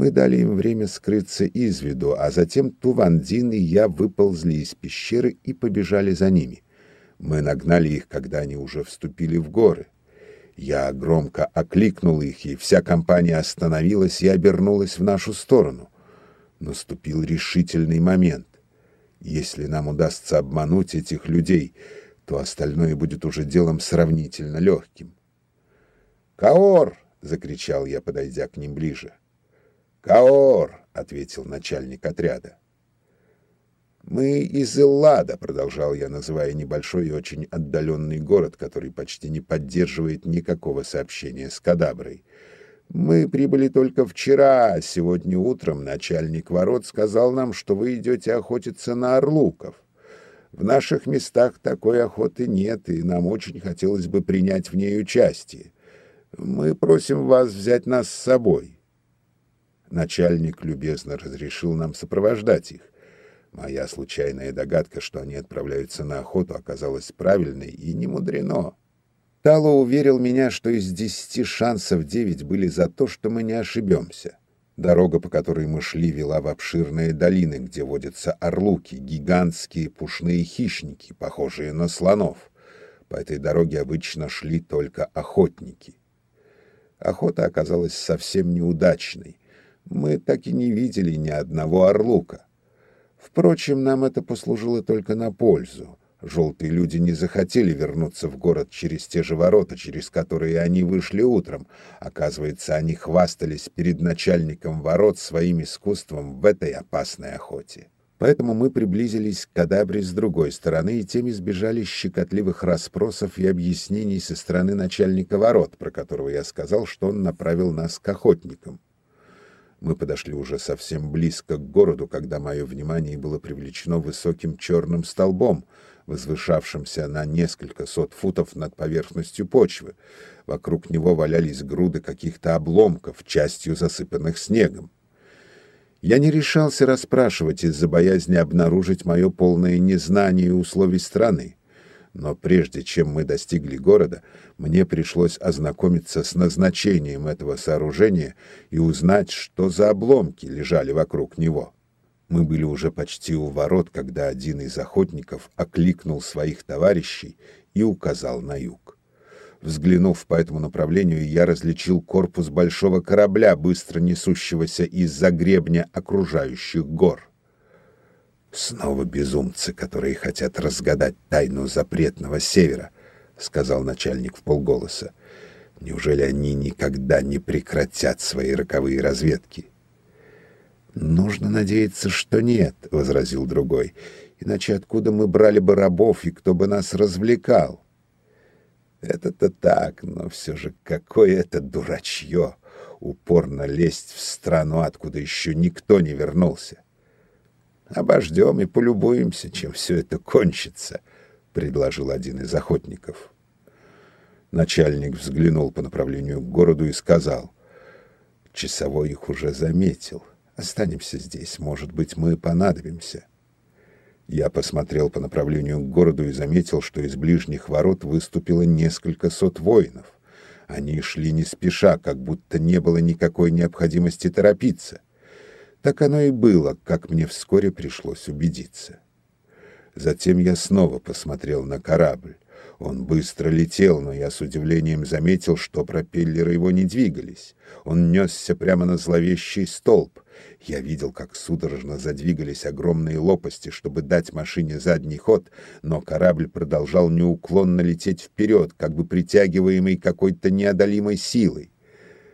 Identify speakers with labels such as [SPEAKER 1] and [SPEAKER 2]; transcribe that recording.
[SPEAKER 1] Мы дали им время скрыться из виду, а затем Тувандин и я выползли из пещеры и побежали за ними. Мы нагнали их, когда они уже вступили в горы. Я громко окликнул их, и вся компания остановилась и обернулась в нашу сторону. Наступил решительный момент. Если нам удастся обмануть этих людей, то остальное будет уже делом сравнительно легким. «Каор!» — закричал я, подойдя к ним ближе. «Каор!» — ответил начальник отряда. «Мы из Эллада», — продолжал я, называя небольшой и очень отдаленный город, который почти не поддерживает никакого сообщения с Кадаброй. «Мы прибыли только вчера, а сегодня утром начальник ворот сказал нам, что вы идете охотиться на орлуков. В наших местах такой охоты нет, и нам очень хотелось бы принять в ней участие. Мы просим вас взять нас с собой». Начальник любезно разрешил нам сопровождать их. Моя случайная догадка, что они отправляются на охоту, оказалась правильной и не мудрено. Тало уверил меня, что из десяти шансов девять были за то, что мы не ошибемся. Дорога, по которой мы шли, вела в обширные долины, где водятся орлуки, гигантские пушные хищники, похожие на слонов. По этой дороге обычно шли только охотники. Охота оказалась совсем неудачной. Мы так и не видели ни одного орлука. Впрочем, нам это послужило только на пользу. Желтые люди не захотели вернуться в город через те же ворота, через которые они вышли утром. Оказывается, они хвастались перед начальником ворот своим искусством в этой опасной охоте. Поэтому мы приблизились к кадабре с другой стороны и тем избежали щекотливых расспросов и объяснений со стороны начальника ворот, про которого я сказал, что он направил нас к охотникам. Мы подошли уже совсем близко к городу, когда мое внимание было привлечено высоким черным столбом, возвышавшимся на несколько сот футов над поверхностью почвы. Вокруг него валялись груды каких-то обломков, частью засыпанных снегом. Я не решался расспрашивать из-за боязни обнаружить мое полное незнание условий страны но прежде чем мы достигли города, мне пришлось ознакомиться с назначением этого сооружения и узнать, что за обломки лежали вокруг него. Мы были уже почти у ворот, когда один из охотников окликнул своих товарищей и указал на юг. Взглянув по этому направлению, я различил корпус большого корабля, быстро несущегося из-за гребня окружающих гор. Снова безумцы, которые хотят разгадать тайну запретного севера, сказал начальник в полголоса. Неужели они никогда не прекратят свои роковые разведки? Нужно надеяться, что нет, возразил другой. Иначе откуда мы брали бы рабов и кто бы нас развлекал? Это-то так, но все же какое это дурачье упорно лезть в страну, откуда еще никто не вернулся. Обождем и полюбуемся, чем все это кончится, — предложил один из охотников. Начальник взглянул по направлению к городу и сказал, «Часовой их уже заметил. Останемся здесь, может быть, мы понадобимся». Я посмотрел по направлению к городу и заметил, что из ближних ворот выступило несколько сот воинов. Они шли не спеша, как будто не было никакой необходимости торопиться. Так оно и было, как мне вскоре пришлось убедиться. Затем я снова посмотрел на корабль. Он быстро летел, но я с удивлением заметил, что пропеллеры его не двигались. Он несся прямо на зловещий столб. Я видел, как судорожно задвигались огромные лопасти, чтобы дать машине задний ход, но корабль продолжал неуклонно лететь вперед, как бы притягиваемый какой-то неодолимой силой.